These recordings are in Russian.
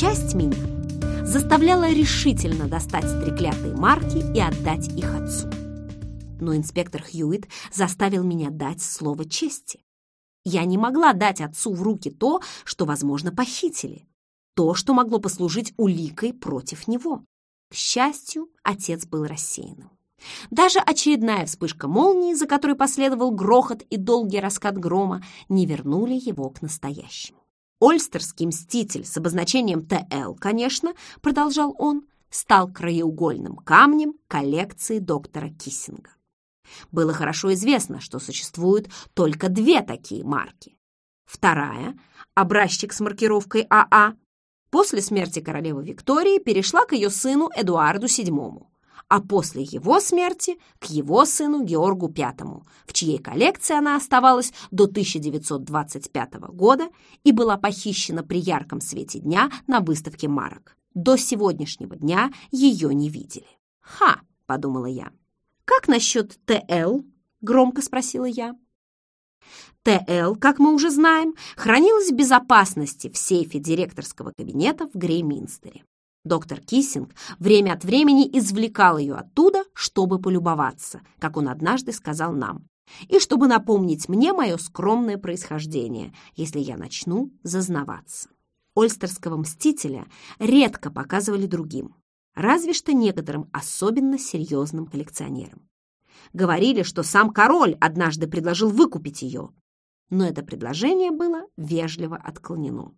часть меня заставляла решительно достать треклятые марки и отдать их отцу. Но инспектор Хьюит заставил меня дать слово чести. Я не могла дать отцу в руки то, что, возможно, похитили, то, что могло послужить уликой против него. К счастью, отец был рассеянным. Даже очередная вспышка молнии, за которой последовал грохот и долгий раскат грома, не вернули его к настоящему. Ольстерский мститель с обозначением ТЛ, конечно, продолжал он, стал краеугольным камнем коллекции доктора Киссинга. Было хорошо известно, что существуют только две такие марки. Вторая, образчик с маркировкой АА, а, после смерти королевы Виктории перешла к ее сыну Эдуарду VII, а после его смерти к его сыну Георгу V, в чьей коллекции она оставалась до 1925 года и была похищена при ярком свете дня на выставке марок. До сегодняшнего дня ее не видели. «Ха!» — подумала я. «Как насчет ТЛ?» — громко спросила я. ТЛ, как мы уже знаем, хранилась в безопасности в сейфе директорского кабинета в Грейминстере. Доктор Киссинг время от времени извлекал ее оттуда, чтобы полюбоваться, как он однажды сказал нам, и чтобы напомнить мне мое скромное происхождение, если я начну зазнаваться. Ольстерского мстителя редко показывали другим, разве что некоторым особенно серьезным коллекционерам. Говорили, что сам король однажды предложил выкупить ее, но это предложение было вежливо отклонено.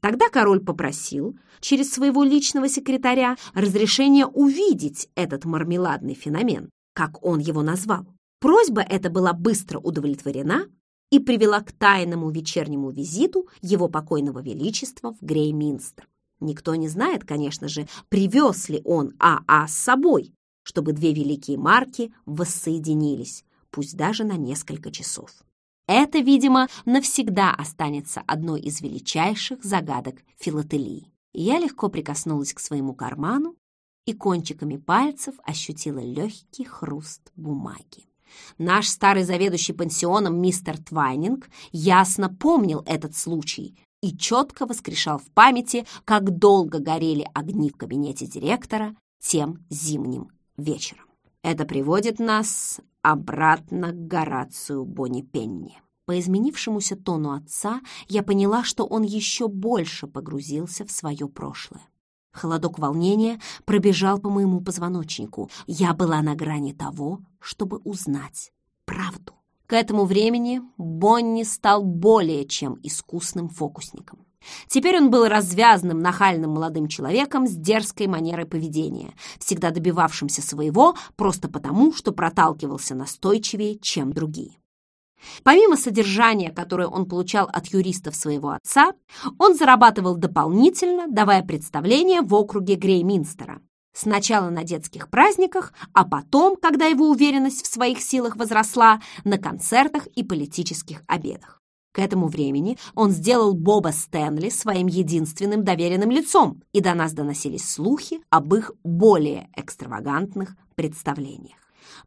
Тогда король попросил через своего личного секретаря разрешения увидеть этот мармеладный феномен, как он его назвал. Просьба эта была быстро удовлетворена и привела к тайному вечернему визиту его покойного величества в Грейминстер. Никто не знает, конечно же, привез ли он АА а с собой, чтобы две великие марки воссоединились, пусть даже на несколько часов. Это, видимо, навсегда останется одной из величайших загадок филателии. Я легко прикоснулась к своему карману и кончиками пальцев ощутила легкий хруст бумаги. Наш старый заведующий пансионом мистер Твайнинг ясно помнил этот случай и четко воскрешал в памяти, как долго горели огни в кабинете директора тем зимним вечером. Это приводит нас обратно к Горацию Бонни Пенни. По изменившемуся тону отца я поняла, что он еще больше погрузился в свое прошлое. Холодок волнения пробежал по моему позвоночнику. Я была на грани того, чтобы узнать правду. К этому времени Бонни стал более чем искусным фокусником. Теперь он был развязным, нахальным молодым человеком с дерзкой манерой поведения, всегда добивавшимся своего просто потому, что проталкивался настойчивее, чем другие. Помимо содержания, которое он получал от юристов своего отца, он зарабатывал дополнительно, давая представления в округе Грейминстера. Сначала на детских праздниках, а потом, когда его уверенность в своих силах возросла, на концертах и политических обедах. К этому времени он сделал Боба Стэнли своим единственным доверенным лицом, и до нас доносились слухи об их более экстравагантных представлениях.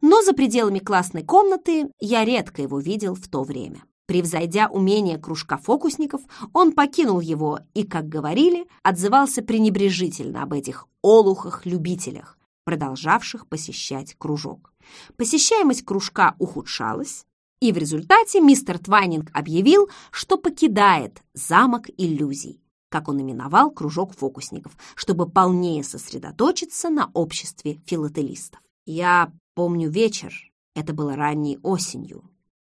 Но за пределами классной комнаты я редко его видел в то время. Превзойдя умение кружка фокусников, он покинул его и, как говорили, отзывался пренебрежительно об этих олухах-любителях, продолжавших посещать кружок. Посещаемость кружка ухудшалась, и в результате мистер Твайнинг объявил, что покидает замок иллюзий, как он именовал кружок фокусников, чтобы полнее сосредоточиться на обществе филателистов. Я помню вечер, это было ранней осенью.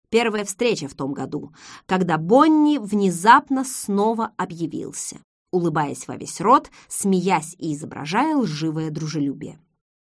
Первая встреча в том году, когда Бонни внезапно снова объявился, улыбаясь во весь рот, смеясь и изображая лживое дружелюбие.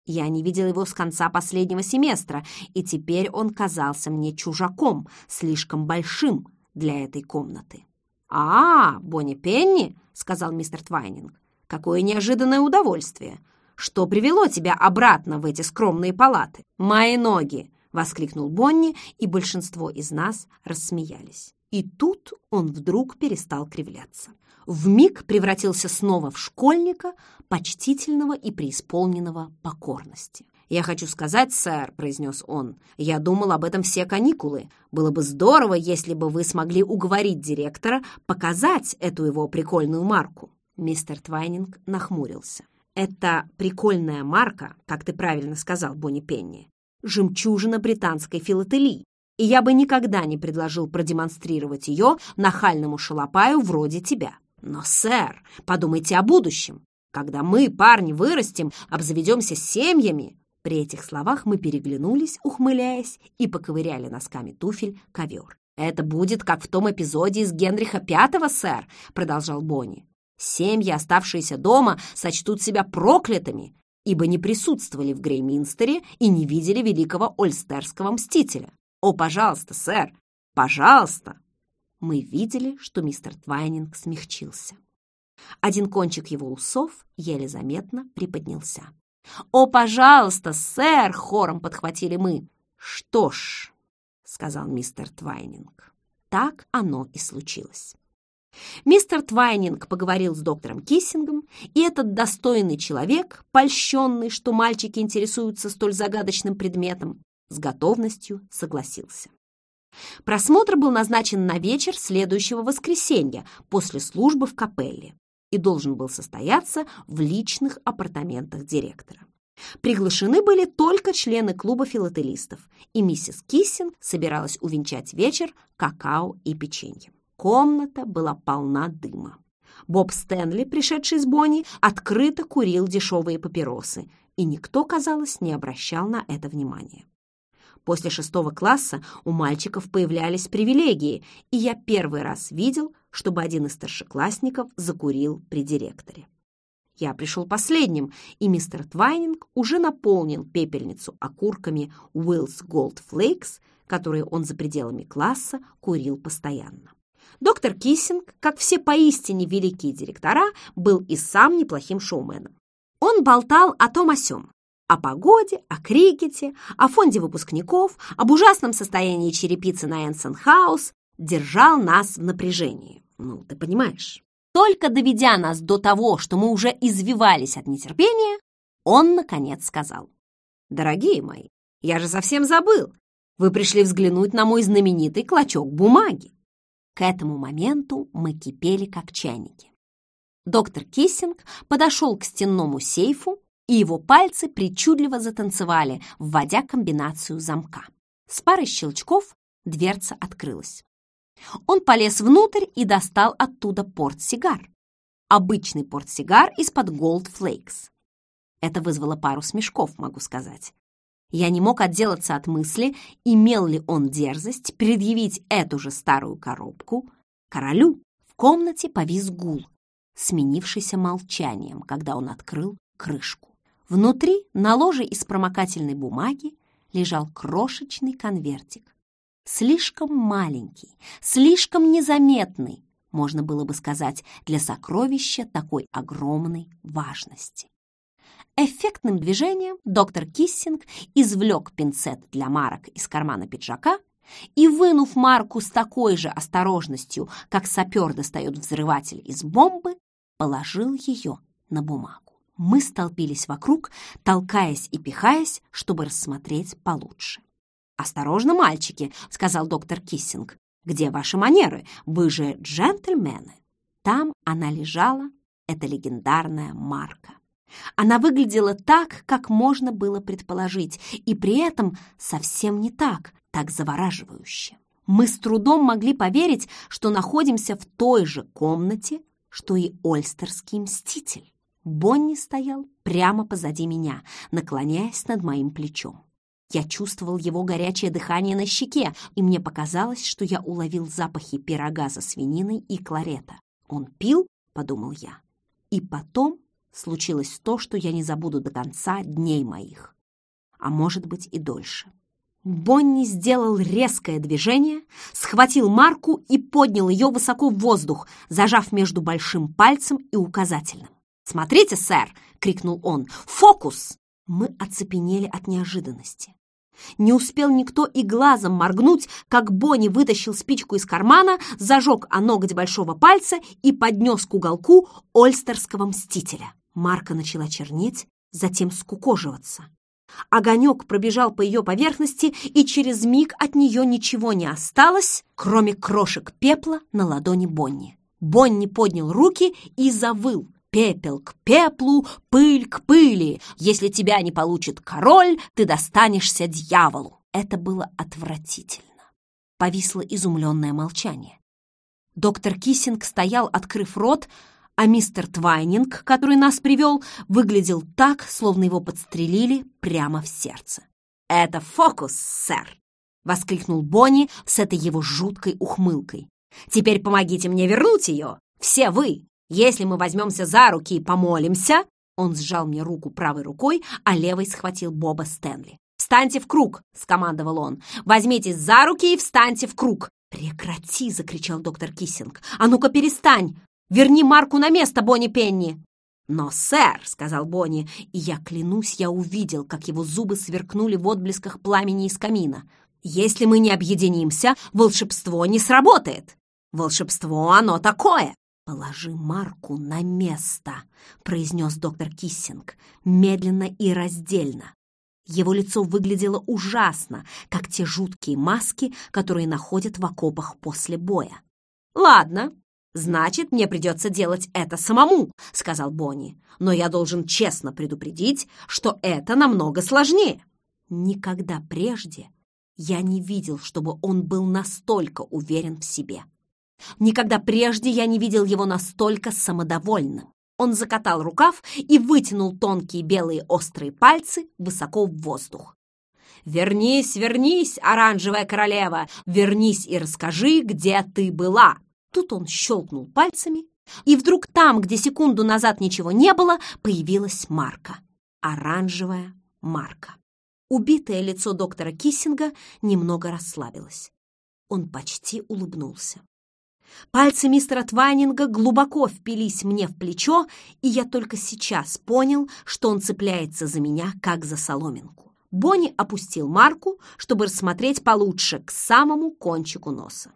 Я не видел его с конца последнего семестра, и теперь он казался мне чужаком, слишком большим для этой комнаты. «А, Бонни Пенни», — сказал мистер Твайнинг, — «какое неожиданное удовольствие! Что привело тебя обратно в эти скромные палаты? Мои ноги!» — воскликнул Бонни, и большинство из нас рассмеялись. И тут он вдруг перестал кривляться. В миг превратился снова в школьника, почтительного и преисполненного покорности. «Я хочу сказать, сэр», — произнес он, — «я думал об этом все каникулы. Было бы здорово, если бы вы смогли уговорить директора показать эту его прикольную марку. Мистер Твайнинг нахмурился. «Это прикольная марка, как ты правильно сказал, Бонни Пенни. Жемчужина британской филателии. И я бы никогда не предложил продемонстрировать ее нахальному шалопаю вроде тебя. Но, сэр, подумайте о будущем. Когда мы, парни, вырастем, обзаведемся семьями, при этих словах мы переглянулись, ухмыляясь, и поковыряли носками туфель ковер. «Это будет, как в том эпизоде из Генриха Пятого, сэр», — продолжал Бонни. «Семьи, оставшиеся дома, сочтут себя проклятыми, ибо не присутствовали в Грейминстере и не видели великого Ольстерского мстителя. О, пожалуйста, сэр, пожалуйста!» Мы видели, что мистер Твайнинг смягчился. Один кончик его усов еле заметно приподнялся. «О, пожалуйста, сэр!» — хором подхватили мы. «Что ж», — сказал мистер Твайнинг, — так оно и случилось. Мистер Твайнинг поговорил с доктором Киссингом, и этот достойный человек, польщенный, что мальчики интересуются столь загадочным предметом, с готовностью согласился. Просмотр был назначен на вечер следующего воскресенья после службы в капелле и должен был состояться в личных апартаментах директора. Приглашены были только члены клуба филателистов, и миссис Киссинг собиралась увенчать вечер какао и печеньем. Комната была полна дыма. Боб Стэнли, пришедший с Бонни, открыто курил дешевые папиросы, и никто, казалось, не обращал на это внимания. После шестого класса у мальчиков появлялись привилегии, и я первый раз видел, чтобы один из старшеклассников закурил при директоре. Я пришел последним, и мистер Твайнинг уже наполнил пепельницу окурками Уиллс Gold Flakes, которые он за пределами класса курил постоянно. Доктор Киссинг, как все поистине великие директора, был и сам неплохим шоуменом. Он болтал о том о сём, о погоде, о крикете, о фонде выпускников, об ужасном состоянии черепицы на Энсон Хаус, держал нас в напряжении. Ну, ты понимаешь. Только доведя нас до того, что мы уже извивались от нетерпения, он, наконец, сказал. «Дорогие мои, я же совсем забыл. Вы пришли взглянуть на мой знаменитый клочок бумаги». К этому моменту мы кипели, как чайники. Доктор Киссинг подошел к стенному сейфу, и его пальцы причудливо затанцевали, вводя комбинацию замка. С парой щелчков дверца открылась. Он полез внутрь и достал оттуда портсигар. Обычный портсигар из-под Gold Flakes. Это вызвало пару смешков, могу сказать. Я не мог отделаться от мысли, имел ли он дерзость предъявить эту же старую коробку королю. В комнате повис гул, сменившийся молчанием, когда он открыл крышку. Внутри, на ложе из промокательной бумаги, лежал крошечный конвертик. Слишком маленький, слишком незаметный, можно было бы сказать, для сокровища такой огромной важности. Эффектным движением доктор Киссинг извлек пинцет для марок из кармана пиджака и, вынув марку с такой же осторожностью, как сапер достает взрыватель из бомбы, положил ее на бумагу. Мы столпились вокруг, толкаясь и пихаясь, чтобы рассмотреть получше. «Осторожно, мальчики!» — сказал доктор Киссинг. «Где ваши манеры? Вы же джентльмены!» Там она лежала, эта легендарная марка. Она выглядела так, как можно было предположить, и при этом совсем не так, так завораживающе. Мы с трудом могли поверить, что находимся в той же комнате, что и Ольстерский мститель. Бонни стоял прямо позади меня, наклоняясь над моим плечом. Я чувствовал его горячее дыхание на щеке, и мне показалось, что я уловил запахи пирога за свининой и кларета. «Он пил?» — подумал я. И потом случилось то, что я не забуду до конца дней моих. А может быть и дольше. Бонни сделал резкое движение, схватил марку и поднял ее высоко в воздух, зажав между большим пальцем и указательным. «Смотрите, сэр!» — крикнул он. «Фокус!» Мы оцепенели от неожиданности. Не успел никто и глазом моргнуть, как Бонни вытащил спичку из кармана, зажег о ноготь большого пальца и поднес к уголку ольстерского мстителя. Марка начала чернеть, затем скукоживаться. Огонек пробежал по ее поверхности, и через миг от нее ничего не осталось, кроме крошек пепла на ладони Бонни. Бонни поднял руки и завыл. Пепел к пеплу, пыль к пыли. Если тебя не получит король, ты достанешься дьяволу. Это было отвратительно. Повисло изумленное молчание. Доктор Киссинг стоял, открыв рот, а мистер Твайнинг, который нас привел, выглядел так, словно его подстрелили прямо в сердце. «Это фокус, сэр!» — воскликнул Бонни с этой его жуткой ухмылкой. «Теперь помогите мне вернуть ее! Все вы! Если мы возьмемся за руки и помолимся...» Он сжал мне руку правой рукой, а левой схватил Боба Стэнли. «Встаньте в круг!» — скомандовал он. «Возьмитесь за руки и встаньте в круг!» «Прекрати!» — закричал доктор Киссинг. «А ну-ка перестань! Верни Марку на место, Бонни Пенни!» «Но, сэр!» — сказал Бонни, и я клянусь, я увидел, как его зубы сверкнули в отблесках пламени из камина. «Если мы не объединимся, волшебство не сработает! Волшебство оно такое!» «Положи Марку на место!» — произнес доктор Киссинг, медленно и раздельно. Его лицо выглядело ужасно, как те жуткие маски, которые находят в окопах после боя. «Ладно, значит, мне придется делать это самому», — сказал Бонни. «Но я должен честно предупредить, что это намного сложнее». Никогда прежде я не видел, чтобы он был настолько уверен в себе. Никогда прежде я не видел его настолько самодовольным. Он закатал рукав и вытянул тонкие белые острые пальцы высоко в воздух. «Вернись, вернись, оранжевая королева! Вернись и расскажи, где ты была!» Тут он щелкнул пальцами, и вдруг там, где секунду назад ничего не было, появилась марка. Оранжевая марка. Убитое лицо доктора Киссинга немного расслабилось. Он почти улыбнулся. Пальцы мистера Твайнинга глубоко впились мне в плечо, и я только сейчас понял, что он цепляется за меня, как за соломинку. Бонни опустил марку, чтобы рассмотреть получше к самому кончику носа.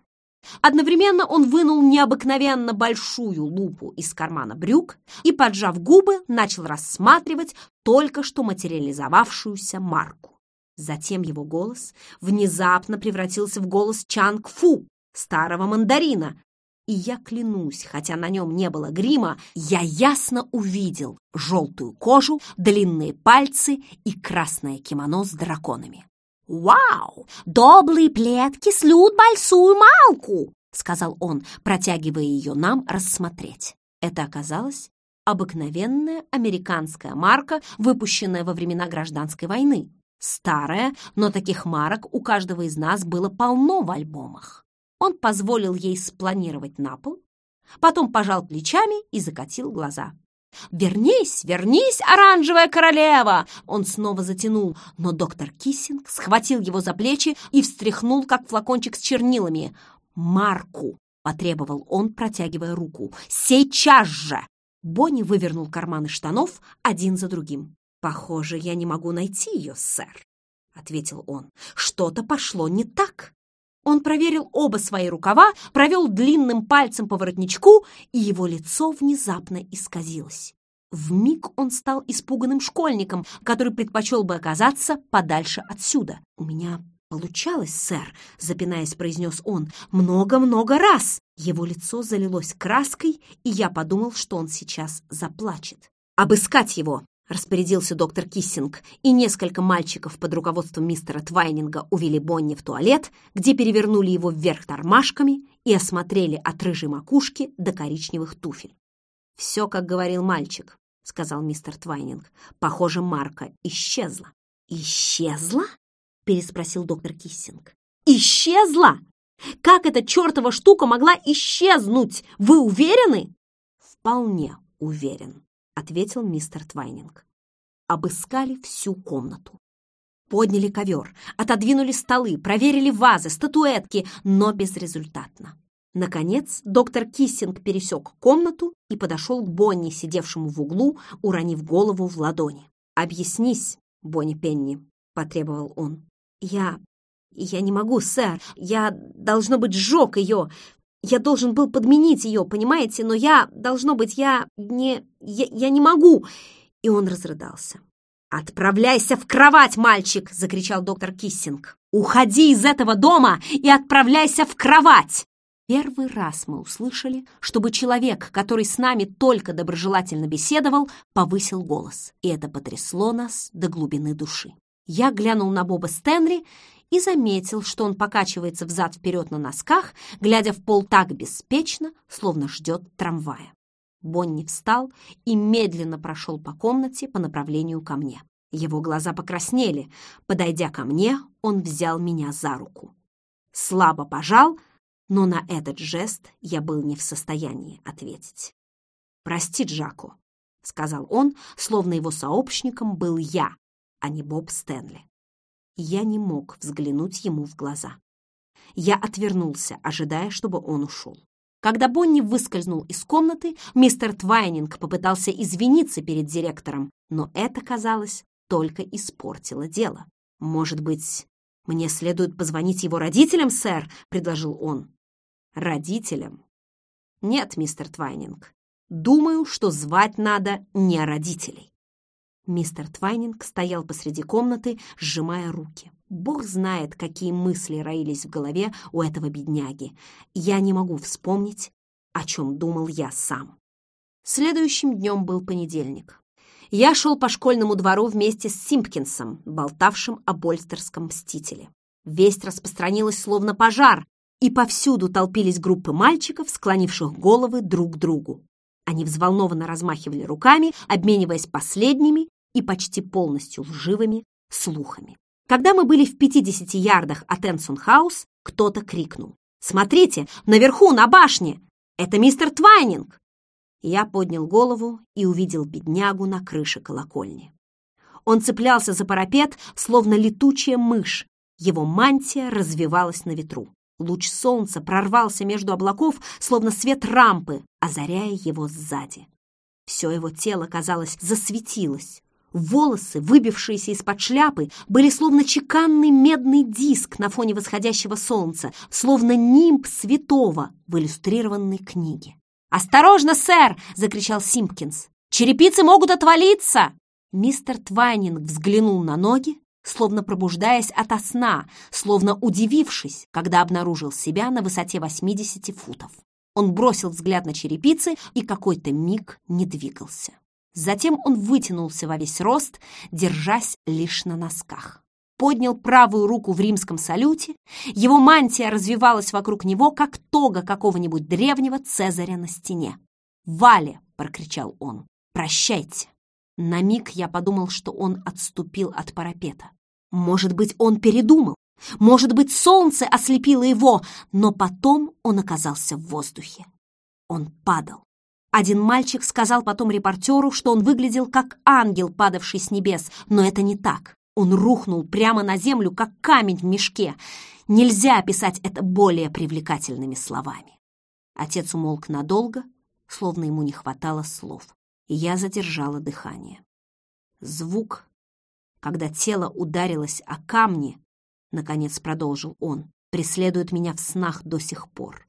Одновременно он вынул необыкновенно большую лупу из кармана брюк и, поджав губы, начал рассматривать только что материализовавшуюся марку. Затем его голос внезапно превратился в голос Чанг-Фу, старого мандарина, и я клянусь, хотя на нем не было грима, я ясно увидел желтую кожу, длинные пальцы и красное кимоно с драконами. «Вау! Доблые плетки слют большую малку!» — сказал он, протягивая ее нам рассмотреть. Это оказалось обыкновенная американская марка, выпущенная во времена гражданской войны. Старая, но таких марок у каждого из нас было полно в альбомах. Он позволил ей спланировать на пол, потом пожал плечами и закатил глаза. «Вернись, вернись, оранжевая королева!» Он снова затянул, но доктор Киссинг схватил его за плечи и встряхнул, как флакончик с чернилами. «Марку!» — потребовал он, протягивая руку. «Сейчас же!» Бонни вывернул карманы штанов один за другим. «Похоже, я не могу найти ее, сэр», — ответил он. «Что-то пошло не так». Он проверил оба свои рукава, провел длинным пальцем по воротничку, и его лицо внезапно исказилось. В миг он стал испуганным школьником, который предпочел бы оказаться подальше отсюда. «У меня получалось, сэр», — запинаясь, произнес он, — «много-много раз». Его лицо залилось краской, и я подумал, что он сейчас заплачет. «Обыскать его!» Распорядился доктор Киссинг, и несколько мальчиков под руководством мистера Твайнинга увели Бонни в туалет, где перевернули его вверх тормашками и осмотрели от рыжей макушки до коричневых туфель. «Все, как говорил мальчик», — сказал мистер Твайнинг. «Похоже, Марка исчезла». «Исчезла?» — переспросил доктор Киссинг. «Исчезла? Как эта чертова штука могла исчезнуть? Вы уверены?» «Вполне уверен», ответил мистер Твайнинг. Обыскали всю комнату. Подняли ковер, отодвинули столы, проверили вазы, статуэтки, но безрезультатно. Наконец, доктор Киссинг пересек комнату и подошел к Бонни, сидевшему в углу, уронив голову в ладони. «Объяснись, Бонни Пенни», — потребовал он. «Я... я не могу, сэр. Я, должно быть, сжег ее. Я должен был подменить ее, понимаете? Но я, должно быть, я не... Я, я не могу!» И он разрыдался. «Отправляйся в кровать, мальчик!» — закричал доктор Киссинг. «Уходи из этого дома и отправляйся в кровать!» Первый раз мы услышали, чтобы человек, который с нами только доброжелательно беседовал, повысил голос, и это потрясло нас до глубины души. Я глянул на Боба Стэнли и заметил, что он покачивается взад-вперед на носках, глядя в пол так беспечно, словно ждет трамвая. Бонни встал и медленно прошел по комнате по направлению ко мне. Его глаза покраснели. Подойдя ко мне, он взял меня за руку. Слабо пожал, но на этот жест я был не в состоянии ответить. «Прости, Джако», — сказал он, словно его сообщником был я, а не Боб Стэнли. Я не мог взглянуть ему в глаза. Я отвернулся, ожидая, чтобы он ушел. Когда Бонни выскользнул из комнаты, мистер Твайнинг попытался извиниться перед директором, но это, казалось, только испортило дело. «Может быть, мне следует позвонить его родителям, сэр?» — предложил он. Родителям? Нет, мистер Твайнинг. Думаю, что звать надо не родителей. Мистер Твайнинг стоял посреди комнаты, сжимая руки. Бог знает, какие мысли роились в голове у этого бедняги. Я не могу вспомнить, о чем думал я сам. Следующим днем был понедельник. Я шел по школьному двору вместе с Симпкинсом, болтавшим о больстерском мстителе. Весть распространилась словно пожар, и повсюду толпились группы мальчиков, склонивших головы друг к другу. Они взволнованно размахивали руками, обмениваясь последними и почти полностью лживыми слухами. Когда мы были в 50 ярдах от Энсон-хаус, кто-то крикнул. «Смотрите, наверху, на башне! Это мистер Твайнинг!» Я поднял голову и увидел беднягу на крыше колокольни. Он цеплялся за парапет, словно летучая мышь. Его мантия развевалась на ветру. Луч солнца прорвался между облаков, словно свет рампы, озаряя его сзади. Все его тело, казалось, засветилось. Волосы, выбившиеся из-под шляпы, были словно чеканный медный диск на фоне восходящего солнца, словно нимб святого в иллюстрированной книге. «Осторожно, сэр!» — закричал Симпкинс. «Черепицы могут отвалиться!» Мистер Твайнинг взглянул на ноги, словно пробуждаясь ото сна, словно удивившись, когда обнаружил себя на высоте 80 футов. Он бросил взгляд на черепицы и какой-то миг не двигался. Затем он вытянулся во весь рост, держась лишь на носках. Поднял правую руку в римском салюте, его мантия развивалась вокруг него, как тога какого-нибудь древнего Цезаря на стене. «Вале!» — прокричал он. «Прощайте!» На миг я подумал, что он отступил от парапета. Может быть, он передумал. Может быть, солнце ослепило его, но потом он оказался в воздухе. Он падал. Один мальчик сказал потом репортеру, что он выглядел как ангел, падавший с небес, но это не так. Он рухнул прямо на землю, как камень в мешке. Нельзя описать это более привлекательными словами. Отец умолк надолго, словно ему не хватало слов, и я задержала дыхание. Звук когда тело ударилось о камни, наконец продолжил он, преследует меня в снах до сих пор.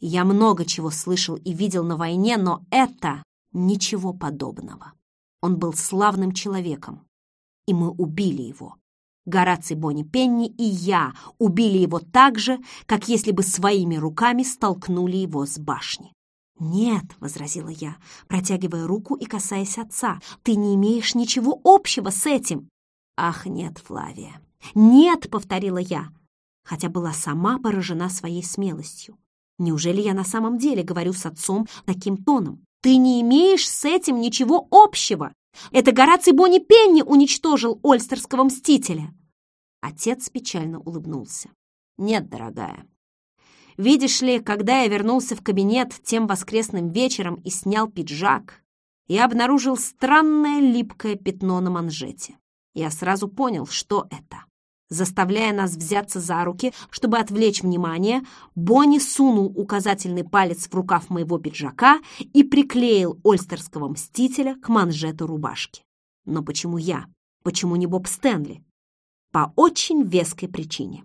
Я много чего слышал и видел на войне, но это ничего подобного. Он был славным человеком, и мы убили его. Гораций Бонни Пенни и я убили его так же, как если бы своими руками столкнули его с башни. «Нет», — возразила я, протягивая руку и касаясь отца, «ты не имеешь ничего общего с этим. «Ах, нет, Флавия!» «Нет!» — повторила я, хотя была сама поражена своей смелостью. Неужели я на самом деле говорю с отцом таким тоном? Ты не имеешь с этим ничего общего. Это Гораций Бонни Пенни уничтожил Ольстерского мстителя. Отец печально улыбнулся. Нет, дорогая. Видишь ли, когда я вернулся в кабинет тем воскресным вечером и снял пиджак, я обнаружил странное липкое пятно на манжете. Я сразу понял, что это. Заставляя нас взяться за руки, чтобы отвлечь внимание, Бонни сунул указательный палец в рукав моего пиджака и приклеил ольстерского мстителя к манжету рубашки. Но почему я? Почему не Боб Стэнли? По очень веской причине.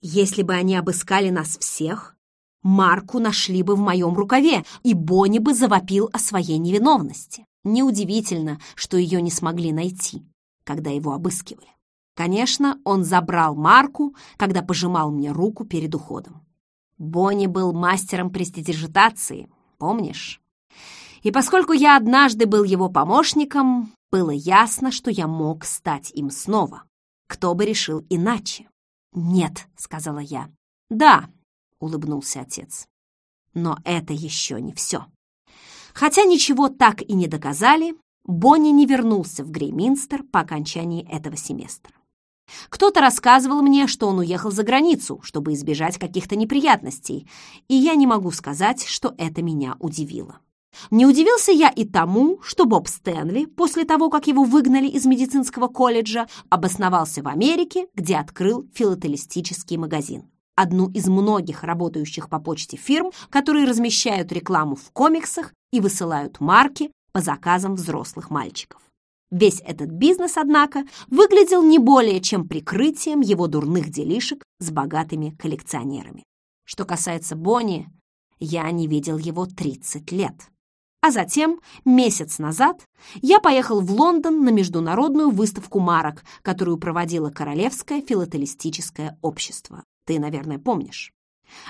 Если бы они обыскали нас всех, Марку нашли бы в моем рукаве, и Бонни бы завопил о своей невиновности. Неудивительно, что ее не смогли найти когда его обыскивали. Конечно, он забрал марку, когда пожимал мне руку перед уходом. Бонни был мастером престидижитации, помнишь? И поскольку я однажды был его помощником, было ясно, что я мог стать им снова. Кто бы решил иначе? «Нет», — сказала я. «Да», — улыбнулся отец. Но это еще не все. Хотя ничего так и не доказали, Бонни не вернулся в Грейминстер по окончании этого семестра. Кто-то рассказывал мне, что он уехал за границу, чтобы избежать каких-то неприятностей, и я не могу сказать, что это меня удивило. Не удивился я и тому, что Боб Стэнли, после того, как его выгнали из медицинского колледжа, обосновался в Америке, где открыл филателистический магазин. Одну из многих работающих по почте фирм, которые размещают рекламу в комиксах и высылают марки по заказам взрослых мальчиков. Весь этот бизнес, однако, выглядел не более чем прикрытием его дурных делишек с богатыми коллекционерами. Что касается Бонни, я не видел его 30 лет. А затем, месяц назад, я поехал в Лондон на международную выставку марок, которую проводило Королевское филателистическое общество. Ты, наверное, помнишь.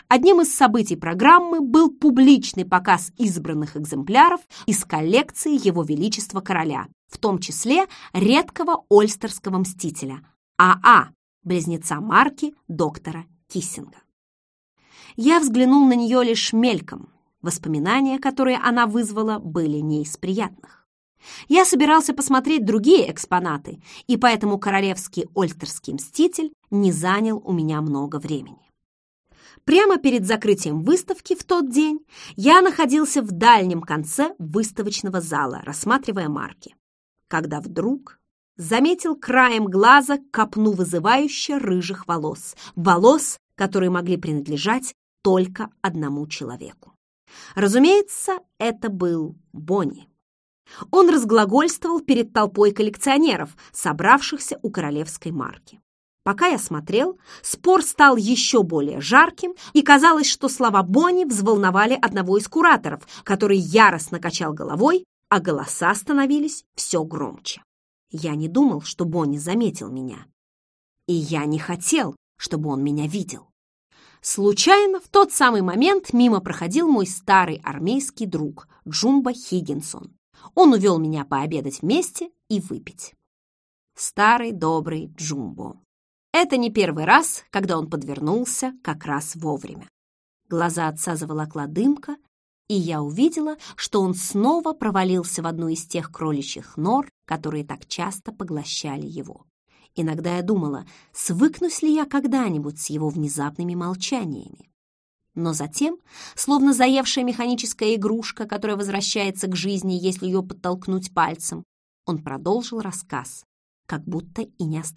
Одним из событий программы был публичный показ избранных экземпляров из коллекции Его Величества Короля, в том числе редкого ольстерского мстителя АА, близнеца марки доктора Киссинга. Я взглянул на нее лишь мельком, Воспоминания, которые она вызвала, были не из приятных. Я собирался посмотреть другие экспонаты, и поэтому королевский ольтерский мститель не занял у меня много времени. Прямо перед закрытием выставки в тот день я находился в дальнем конце выставочного зала, рассматривая марки, когда вдруг заметил краем глаза копну вызывающе рыжих волос, волос, которые могли принадлежать только одному человеку. Разумеется, это был Бонни. Он разглагольствовал перед толпой коллекционеров, собравшихся у королевской марки. Пока я смотрел, спор стал еще более жарким, и казалось, что слова Бонни взволновали одного из кураторов, который яростно качал головой, а голоса становились все громче. Я не думал, что Бонни заметил меня. И я не хотел, чтобы он меня видел. Случайно в тот самый момент мимо проходил мой старый армейский друг Джумба Хиггинсон. Он увел меня пообедать вместе и выпить. Старый добрый Джумбо. Это не первый раз, когда он подвернулся как раз вовремя. Глаза отца заволокла дымка, и я увидела, что он снова провалился в одну из тех кроличьих нор, которые так часто поглощали его. Иногда я думала, свыкнусь ли я когда-нибудь с его внезапными молчаниями. Но затем, словно заевшая механическая игрушка, которая возвращается к жизни, если ее подтолкнуть пальцем, он продолжил рассказ, как будто и не остановился.